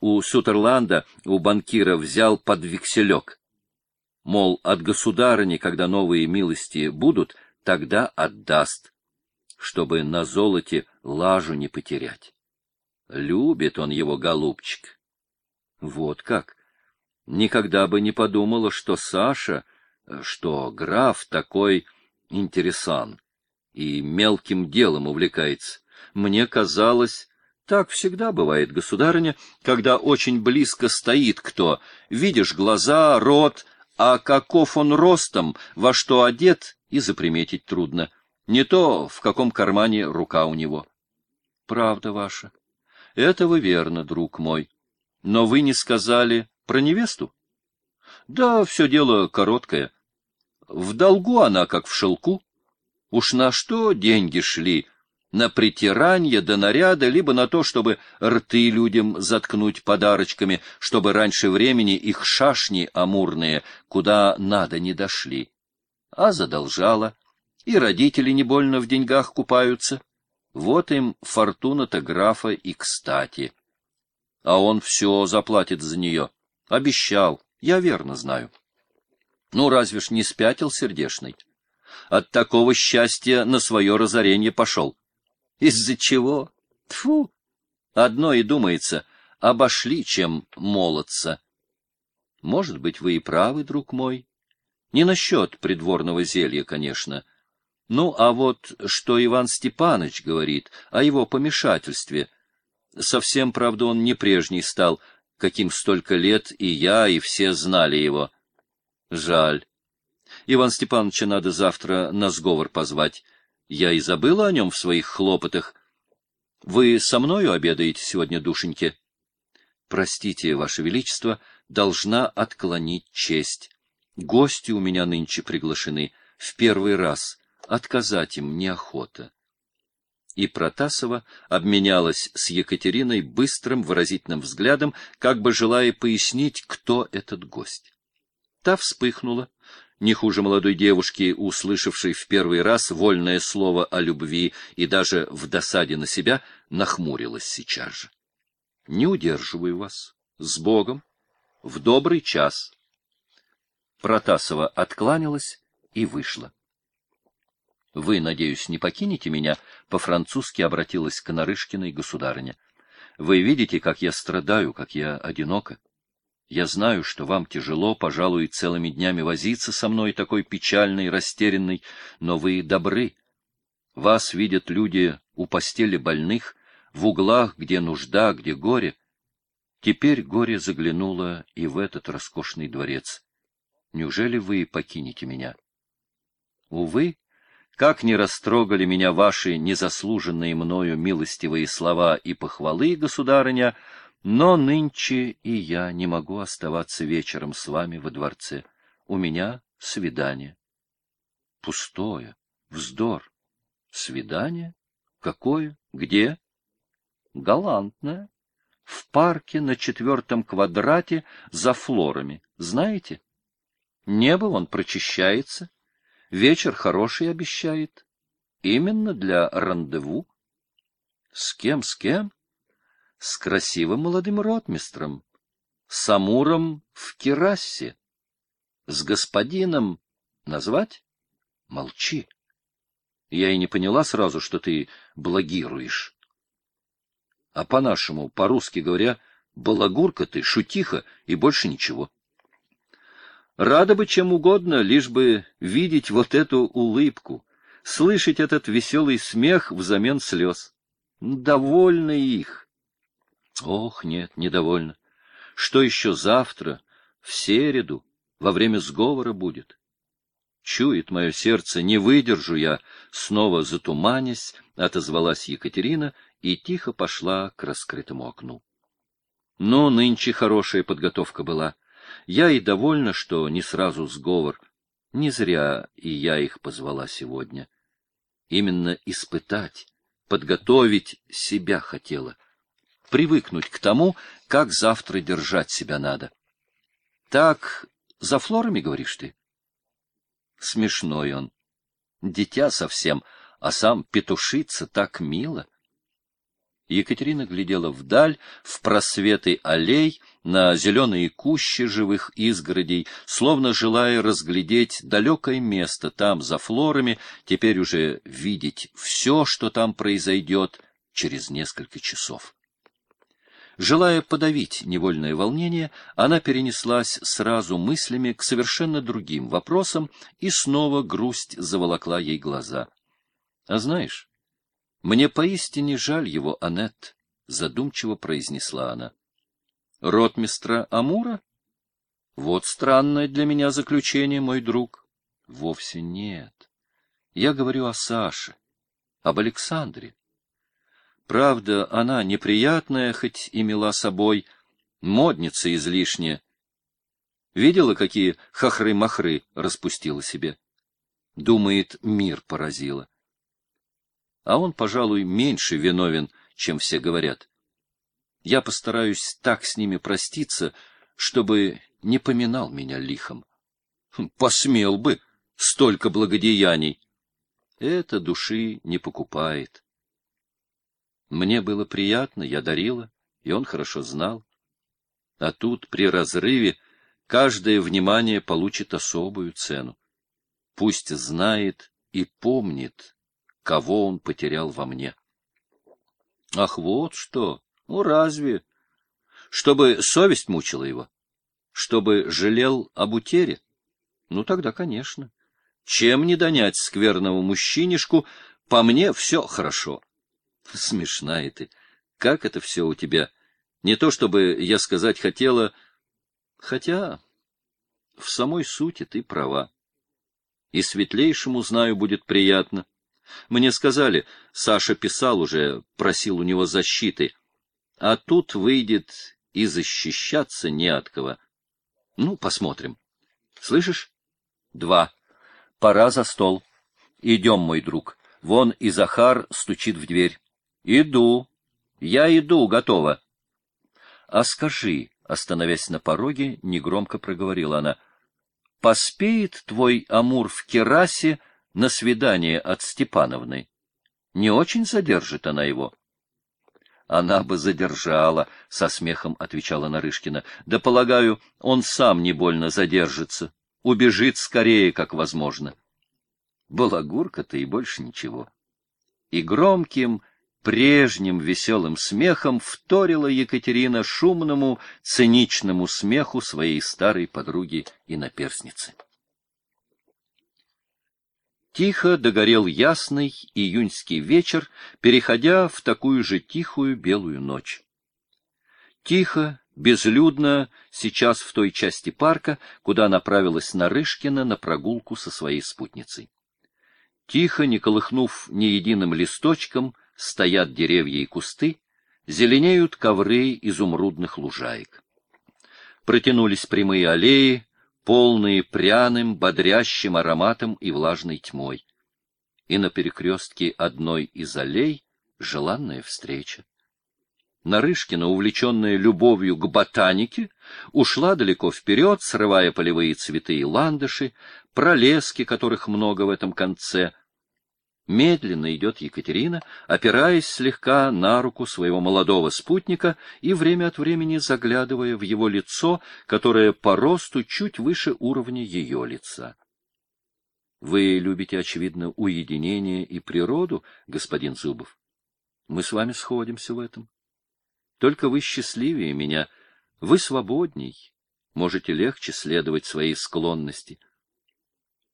у Сутерланда, у банкира взял под векселек. Мол, от государыни, когда новые милости будут, тогда отдаст, чтобы на золоте лажу не потерять. Любит он его, голубчик. Вот как. Никогда бы не подумала, что Саша, что граф такой интересан и мелким делом увлекается. Мне казалось, так всегда бывает, государыня, когда очень близко стоит кто. Видишь глаза, рот, а каков он ростом, во что одет, и заприметить трудно. Не то, в каком кармане рука у него. Правда ваша. Это вы верно, друг мой. Но вы не сказали про невесту? Да, все дело короткое. В долгу она, как в шелку. Уж на что деньги шли? На притиранье до наряда, либо на то, чтобы рты людям заткнуть подарочками, чтобы раньше времени их шашни амурные куда надо не дошли. А задолжала, и родители не больно в деньгах купаются. Вот им фортуна-то графа и кстати. А он все заплатит за нее. Обещал, я верно знаю. Ну, разве ж не спятил сердешный? От такого счастья на свое разорение пошел. Из-за чего? Тфу! Одно и думается, обошли, чем молодца. Может быть, вы и правы, друг мой. Не насчет придворного зелья, конечно. Ну, а вот что Иван Степанович говорит о его помешательстве. Совсем, правда, он не прежний стал, каким столько лет и я, и все знали его. Жаль. Иван Степановича надо завтра на сговор позвать. Я и забыла о нем в своих хлопотах. Вы со мною обедаете сегодня, душеньки? Простите, Ваше Величество, должна отклонить честь. Гости у меня нынче приглашены в первый раз. Отказать им неохота. И Протасова обменялась с Екатериной быстрым выразительным взглядом, как бы желая пояснить, кто этот гость. Та вспыхнула, не хуже молодой девушки, услышавшей в первый раз вольное слово о любви и даже в досаде на себя, нахмурилась сейчас же. — Не удерживаю вас. С Богом. В добрый час. Протасова откланялась и вышла. — Вы, надеюсь, не покинете меня? — по-французски обратилась к Нарышкиной государыня. — Вы видите, как я страдаю, как я одинока. Я знаю, что вам тяжело, пожалуй, целыми днями возиться со мной, такой печальной, растерянной, но вы добры. Вас видят люди у постели больных, в углах, где нужда, где горе. Теперь горе заглянуло и в этот роскошный дворец. Неужели вы покинете меня? Увы, как не растрогали меня ваши незаслуженные мною милостивые слова и похвалы, государыня, но нынче и я не могу оставаться вечером с вами во дворце. У меня свидание. Пустое, вздор. Свидание? Какое? Где? Галантное. В парке на четвертом квадрате за флорами. Знаете? Небо он прочищается. Вечер хороший обещает. Именно для рандеву. С кем, с кем? С красивым молодым ротмистром. С Амуром в керасе. С господином назвать? Молчи. Я и не поняла сразу, что ты благируешь. А по-нашему, по-русски говоря, балагурка ты, шутиха и больше ничего. Рада бы чем угодно, лишь бы видеть вот эту улыбку, слышать этот веселый смех взамен слез. Довольны их. Ох, нет, недовольно. Что еще завтра, в середу, во время сговора будет? Чует мое сердце, не выдержу я, снова затуманясь, отозвалась Екатерина и тихо пошла к раскрытому окну. Но нынче хорошая подготовка была. Я и довольна, что не сразу сговор. Не зря и я их позвала сегодня. Именно испытать, подготовить себя хотела. Привыкнуть к тому, как завтра держать себя надо. Так, за флорами, говоришь ты? Смешной он. Дитя совсем, а сам петушится так мило. Екатерина глядела вдаль, в просветы аллей, на зеленые кущи живых изгородей, словно желая разглядеть далекое место там, за флорами, теперь уже видеть все, что там произойдет через несколько часов. Желая подавить невольное волнение, она перенеслась сразу мыслями к совершенно другим вопросам, и снова грусть заволокла ей глаза. — А знаешь, мне поистине жаль его, Аннет, — задумчиво произнесла она. — Ротмистра Амура? Вот странное для меня заключение, мой друг. Вовсе нет. Я говорю о Саше, об Александре. Правда, она неприятная, хоть и мила собой, модница излишняя. Видела, какие хахры-махры распустила себе? Думает, мир поразила а он, пожалуй, меньше виновен, чем все говорят. Я постараюсь так с ними проститься, чтобы не поминал меня лихом. Хм, посмел бы, столько благодеяний. Это души не покупает. Мне было приятно, я дарила, и он хорошо знал. А тут, при разрыве, каждое внимание получит особую цену. Пусть знает и помнит, кого он потерял во мне. Ах, вот что! Ну, разве? Чтобы совесть мучила его? Чтобы жалел об утере? Ну, тогда, конечно. Чем не донять скверного мужчинишку, по мне все хорошо. Смешная ты. Как это все у тебя? Не то, чтобы я сказать хотела... Хотя в самой сути ты права. И светлейшему, знаю, будет приятно. Мне сказали, Саша писал уже, просил у него защиты. А тут выйдет и защищаться не от кого. Ну, посмотрим. Слышишь? Два. Пора за стол. Идем, мой друг. Вон и Захар стучит в дверь. Иду. Я иду, готово. А скажи, остановясь на пороге, негромко проговорила она, поспеет твой Амур в керасе на свидание от Степановны. Не очень задержит она его. Она бы задержала, — со смехом отвечала Нарышкина. Да, полагаю, он сам не больно задержится. Убежит скорее, как возможно. Балагурка-то и больше ничего. И громким, прежним веселым смехом вторила Екатерина шумному, циничному смеху своей старой подруги и наперсницы. Тихо догорел ясный июньский вечер, переходя в такую же тихую белую ночь. Тихо, безлюдно, сейчас в той части парка, куда направилась Нарышкина на прогулку со своей спутницей. Тихо, не колыхнув ни единым листочком, стоят деревья и кусты, зеленеют ковры изумрудных лужаек. Протянулись прямые аллеи, полные пряным, бодрящим ароматом и влажной тьмой. И на перекрестке одной из аллей желанная встреча. Нарышкина, увлеченная любовью к ботанике, ушла далеко вперед, срывая полевые цветы и ландыши, пролески, которых много в этом конце, Медленно идет Екатерина, опираясь слегка на руку своего молодого спутника и время от времени заглядывая в его лицо, которое по росту чуть выше уровня ее лица. Вы любите, очевидно, уединение и природу, господин Зубов. Мы с вами сходимся в этом. Только вы счастливее меня, вы свободней, можете легче следовать своей склонности —